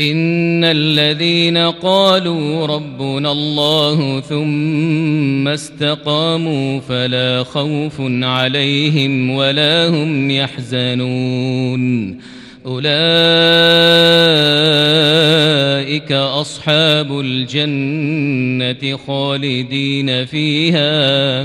إن الذين قالوا ربنا الله ثم استقاموا فلا خوف عليهم ولا هم يحزنون. أولئك أصحاب الجنة خالدين فيها.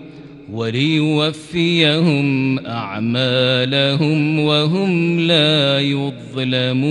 وليوفيهم أعمالهم وهم لا يظلمون